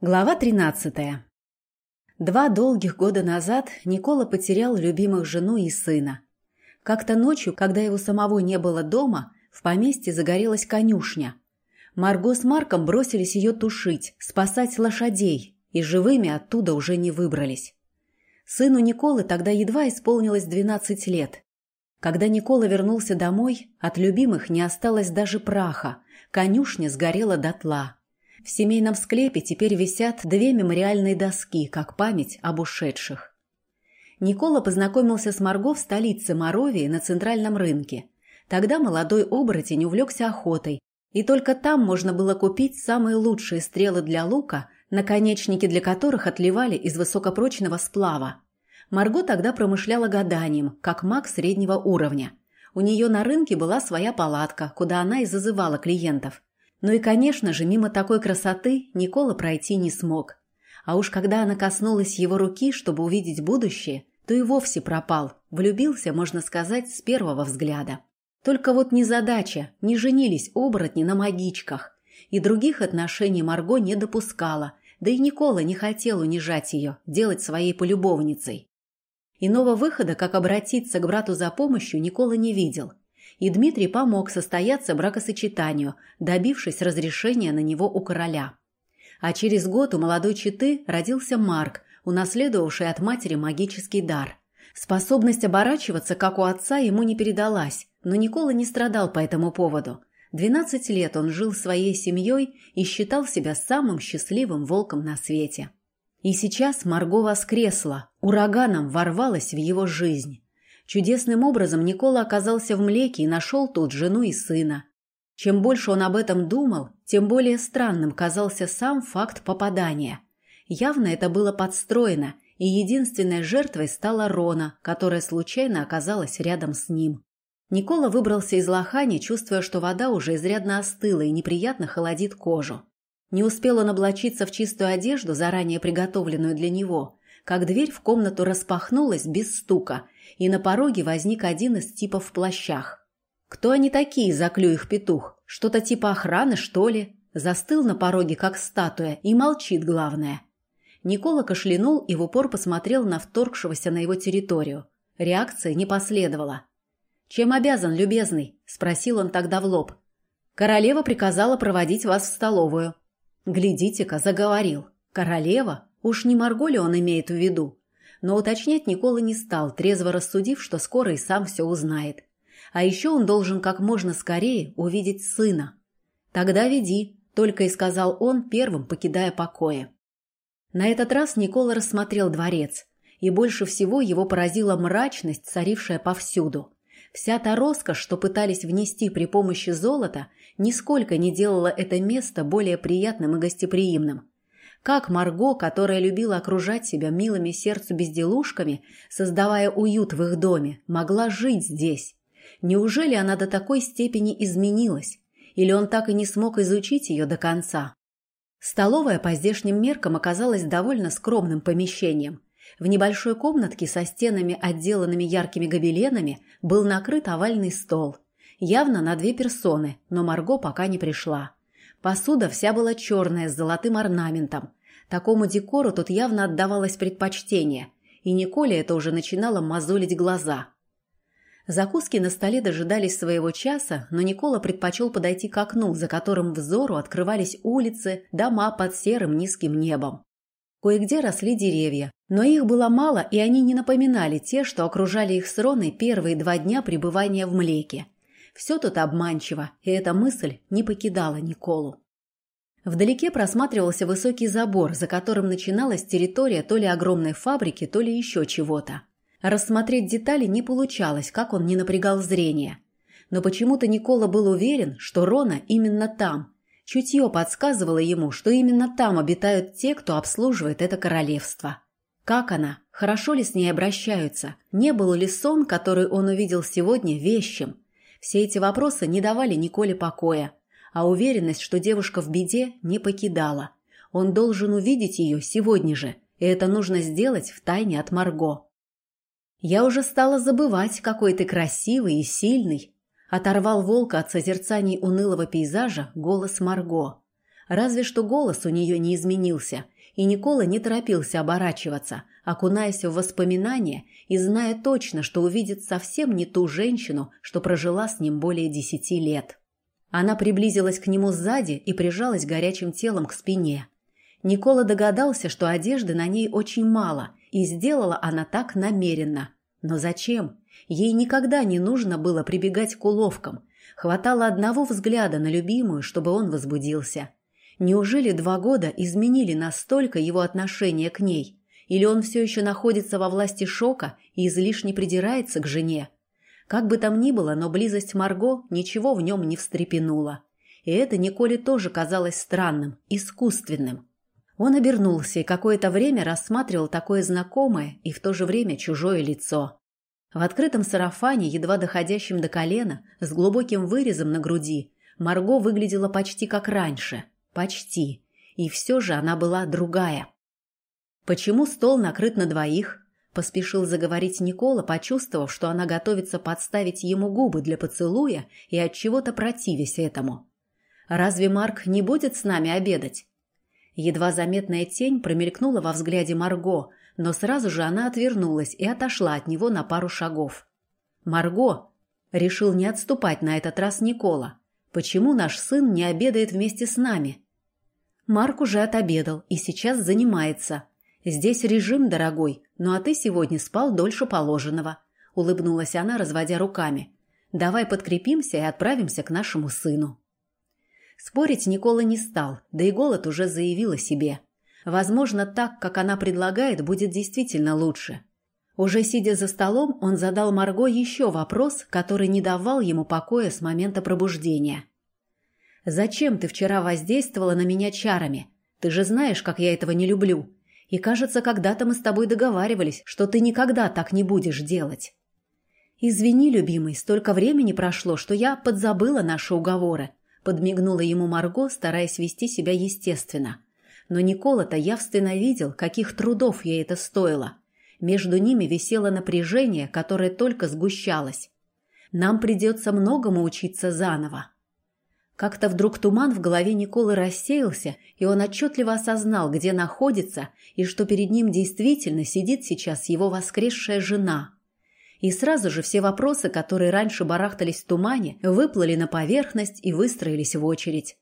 Глава 13. Два долгих года назад Никола потерял любимых жену и сына. Как-то ночью, когда его самого не было дома, в поместье загорелась конюшня. Марго с Марком бросились ее тушить, спасать лошадей, и живыми оттуда уже не выбрались. Сыну Николы тогда едва исполнилось 12 лет. Когда Никола вернулся домой, от любимых не осталось даже праха, конюшня сгорела дотла. В семейном склепе теперь висят две мемориальные доски, как память об ушедших. Никола познакомился с Марго в столице Моровии на центральном рынке. Тогда молодой оборотень увлекся охотой, и только там можно было купить самые лучшие стрелы для лука, наконечники для которых отливали из высокопрочного сплава. Марго тогда промышляла гаданием, как маг среднего уровня. У нее на рынке была своя палатка, куда она и зазывала клиентов. Ну и, конечно же, мимо такой красоты Никола пройти не смог. А уж когда она коснулась его руки, чтобы увидеть будущее, то и вовсе пропал, влюбился, можно сказать, с первого взгляда. Только вот незадача, не женились оборотни на магичках. И других отношений Марго не допускала, да и Никола не хотел унижать ее, делать своей полюбовницей. Иного выхода, как обратиться к брату за помощью, Никола не видел – и Дмитрий помог состояться бракосочетанию, добившись разрешения на него у короля. А через год у молодой четы родился Марк, унаследовавший от матери магический дар. Способность оборачиваться, как у отца, ему не передалась, но Никола не страдал по этому поводу. Двенадцать лет он жил своей семьей и считал себя самым счастливым волком на свете. И сейчас Марго воскресла, ураганом ворвалась в его жизнь. Чудесным образом Никола оказался в Млеке и нашел тут жену и сына. Чем больше он об этом думал, тем более странным казался сам факт попадания. Явно это было подстроено, и единственной жертвой стала Рона, которая случайно оказалась рядом с ним. Никола выбрался из лохани, чувствуя, что вода уже изрядно остыла и неприятно холодит кожу. Не успел он облачиться в чистую одежду, заранее приготовленную для него, как дверь в комнату распахнулась без стука, и на пороге возник один из типов в плащах. «Кто они такие?» – заклю их петух. «Что-то типа охраны, что ли?» Застыл на пороге, как статуя, и молчит, главное. Никола кашлянул и в упор посмотрел на вторгшегося на его территорию. Реакции не последовало. «Чем обязан, любезный?» – спросил он тогда в лоб. «Королева приказала проводить вас в столовую». «Глядите-ка, заговорил. Королева? Уж не Марго ли он имеет в виду? Но уточнять Никола не стал, трезво рассудив, что скоро и сам все узнает. А еще он должен как можно скорее увидеть сына. «Тогда веди», — только и сказал он, первым покидая покои. На этот раз Никола рассмотрел дворец, и больше всего его поразила мрачность, царившая повсюду. Вся та роскошь, что пытались внести при помощи золота, нисколько не делала это место более приятным и гостеприимным. Как Марго, которая любила окружать себя милыми сердцу безделушками, создавая уют в их доме, могла жить здесь? Неужели она до такой степени изменилась? Или он так и не смог изучить ее до конца? Столовая по здешним меркам оказалась довольно скромным помещением. В небольшой комнатке со стенами, отделанными яркими гобеленами, был накрыт овальный стол. Явно на две персоны, но Марго пока не пришла. Посуда вся была черная, с золотым орнаментом. Такому декору тут явно отдавалось предпочтение, и Николе это уже начинало мозолить глаза. Закуски на столе дожидались своего часа, но Никола предпочел подойти к окну, за которым взору открывались улицы, дома под серым низким небом. Кое-где росли деревья, но их было мало, и они не напоминали те, что окружали их с Роной первые два дня пребывания в Млеке. Все тут обманчиво, и эта мысль не покидала Николу. Вдалеке просматривался высокий забор, за которым начиналась территория то ли огромной фабрики, то ли еще чего-то. Рассмотреть детали не получалось, как он не напрягал зрение. Но почему-то Никола был уверен, что Рона именно там. Чутье подсказывало ему, что именно там обитают те, кто обслуживает это королевство. Как она? Хорошо ли с ней обращаются? Не был ли сон, который он увидел сегодня, вещим? Все эти вопросы не давали Николе покоя, а уверенность, что девушка в беде, не покидала. Он должен увидеть ее сегодня же, и это нужно сделать втайне от Марго. «Я уже стала забывать, какой ты красивый и сильный», оторвал волка от созерцаний унылого пейзажа голос Марго. Разве что голос у нее не изменился, и Никола не торопился оборачиваться, окунаясь в воспоминания и зная точно, что увидит совсем не ту женщину, что прожила с ним более десяти лет. Она приблизилась к нему сзади и прижалась горячим телом к спине. Никола догадался, что одежды на ней очень мало, и сделала она так намеренно. Но зачем? Ей никогда не нужно было прибегать к уловкам. Хватало одного взгляда на любимую, чтобы он возбудился. Неужели два года изменили настолько его отношение к ней? Или он все еще находится во власти шока и излишне придирается к жене? Как бы там ни было, но близость Марго ничего в нем не встрепенула. И это Николе тоже казалось странным, искусственным. Он обернулся и какое-то время рассматривал такое знакомое и в то же время чужое лицо. В открытом сарафане, едва доходящем до колена, с глубоким вырезом на груди, Марго выглядела почти как раньше. Почти. И все же она была другая. «Почему стол накрыт на двоих?» Поспешил заговорить Никола, почувствовав, что она готовится подставить ему губы для поцелуя и от чего-то противясь этому. «Разве Марк не будет с нами обедать?» Едва заметная тень промелькнула во взгляде Марго, но сразу же она отвернулась и отошла от него на пару шагов. «Марго!» — решил не отступать на этот раз Никола. «Почему наш сын не обедает вместе с нами?» Марк уже отобедал и сейчас занимается. Здесь режим, дорогой, ну а ты сегодня спал дольше положенного», — улыбнулась она, разводя руками. «Давай подкрепимся и отправимся к нашему сыну». Спорить Никола не стал, да и голод уже заявил о себе. Возможно, так, как она предлагает, будет действительно лучше. Уже сидя за столом, он задал Марго еще вопрос, который не давал ему покоя с момента пробуждения. «Зачем ты вчера воздействовала на меня чарами? Ты же знаешь, как я этого не люблю. И кажется, когда-то мы с тобой договаривались, что ты никогда так не будешь делать. Извини, любимый, столько времени прошло, что я подзабыла наши уговоры. Подмигнула ему Марго, стараясь вести себя естественно. Но Никола-то явственно видел, каких трудов ей это стоило. Между ними висело напряжение, которое только сгущалось. Нам придется многому учиться заново. Как-то вдруг туман в голове Николы рассеялся, и он отчетливо осознал, где находится, и что перед ним действительно сидит сейчас его воскресшая жена. И сразу же все вопросы, которые раньше барахтались в тумане, выплыли на поверхность и выстроились в очередь.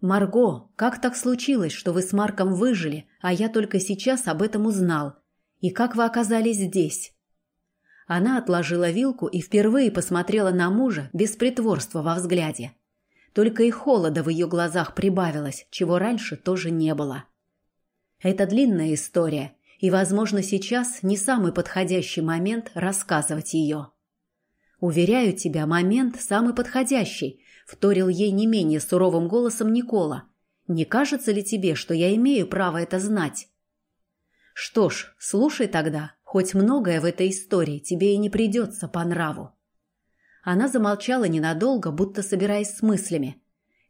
«Марго, как так случилось, что вы с Марком выжили, а я только сейчас об этом узнал? И как вы оказались здесь?» Она отложила вилку и впервые посмотрела на мужа без притворства во взгляде. Только и холода в ее глазах прибавилось, чего раньше тоже не было. Это длинная история, и, возможно, сейчас не самый подходящий момент рассказывать ее. «Уверяю тебя, момент самый подходящий», — вторил ей не менее суровым голосом Никола. «Не кажется ли тебе, что я имею право это знать?» «Что ж, слушай тогда, хоть многое в этой истории тебе и не придется по нраву. Она замолчала ненадолго, будто собираясь с мыслями.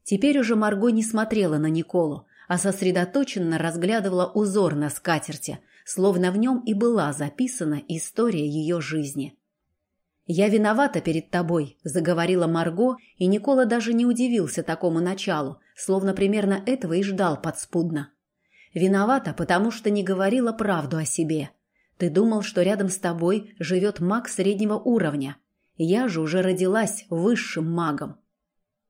Теперь уже Марго не смотрела на Николу, а сосредоточенно разглядывала узор на скатерти, словно в нем и была записана история ее жизни. «Я виновата перед тобой», – заговорила Марго, и Никола даже не удивился такому началу, словно примерно этого и ждал подспудно. «Виновата, потому что не говорила правду о себе. Ты думал, что рядом с тобой живет маг среднего уровня, я же уже родилась высшим магом.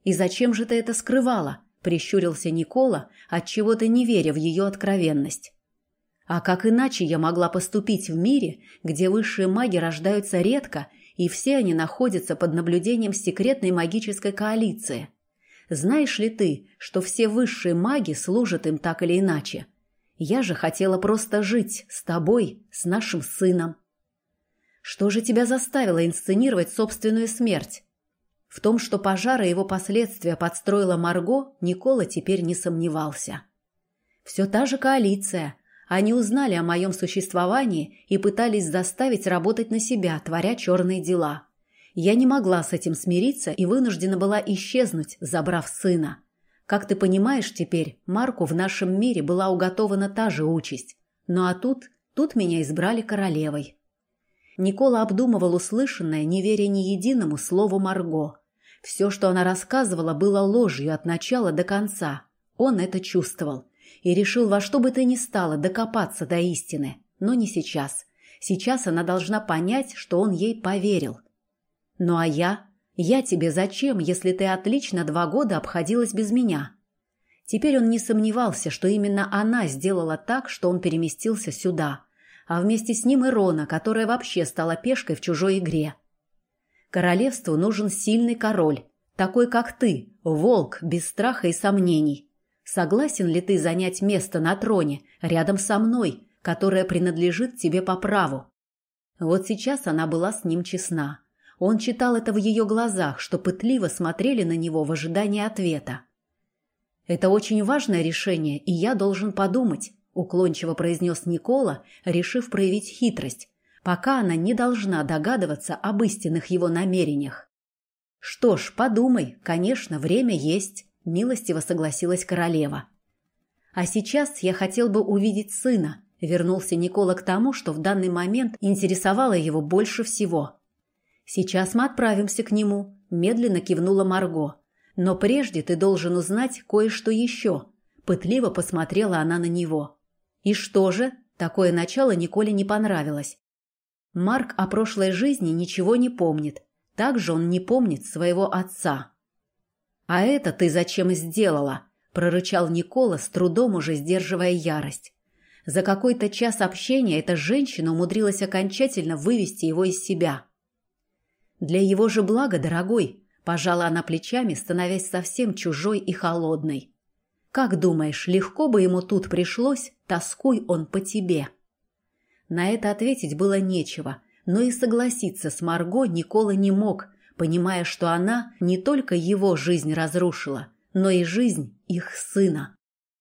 И зачем же ты это скрывала? Прищурился Никола, отчего-то не веря в ее откровенность. А как иначе я могла поступить в мире, где высшие маги рождаются редко, и все они находятся под наблюдением секретной магической коалиции? Знаешь ли ты, что все высшие маги служат им так или иначе? Я же хотела просто жить с тобой, с нашим сыном. Что же тебя заставило инсценировать собственную смерть? В том, что пожар и его последствия подстроила Марго, Никола теперь не сомневался. Все та же коалиция. Они узнали о моем существовании и пытались заставить работать на себя, творя черные дела. Я не могла с этим смириться и вынуждена была исчезнуть, забрав сына. Как ты понимаешь теперь, Марку в нашем мире была уготована та же участь. Ну а тут, тут меня избрали королевой. Никола обдумывал услышанное, не веря ни единому слову Марго. Все, что она рассказывала, было ложью от начала до конца. Он это чувствовал и решил во что бы то ни стало докопаться до истины, но не сейчас. Сейчас она должна понять, что он ей поверил. «Ну а я? Я тебе зачем, если ты отлично два года обходилась без меня?» Теперь он не сомневался, что именно она сделала так, что он переместился сюда, а вместе с ним и Рона, которая вообще стала пешкой в чужой игре. Королевству нужен сильный король, такой как ты, волк, без страха и сомнений. Согласен ли ты занять место на троне рядом со мной, которое принадлежит тебе по праву? Вот сейчас она была с ним честна. Он читал это в ее глазах, что пытливо смотрели на него в ожидании ответа. «Это очень важное решение, и я должен подумать», – уклончиво произнес Никола, решив проявить хитрость, пока она не должна догадываться об истинных его намерениях. «Что ж, подумай, конечно, время есть», – милостиво согласилась королева. «А сейчас я хотел бы увидеть сына», – вернулся Никола к тому, что в данный момент интересовало его больше всего. «Сейчас мы отправимся к нему», – медленно кивнула Марго. «Но прежде ты должен узнать кое-что еще», – пытливо посмотрела она на него. «И что же?» – такое начало Николе не понравилось. Марк о прошлой жизни ничего не помнит, также он не помнит своего отца. «А это ты зачем сделала?» – прорычал Никола, с трудом уже сдерживая ярость. За какой-то час общения эта женщина умудрилась окончательно вывести его из себя. «Для его же блага, дорогой», – пожала она плечами, становясь совсем чужой и холодной. «Как думаешь, легко бы ему тут пришлось, тоскуй он по тебе?» На это ответить было нечего, но и согласиться с Марго Никола не мог, понимая, что она не только его жизнь разрушила, но и жизнь их сына.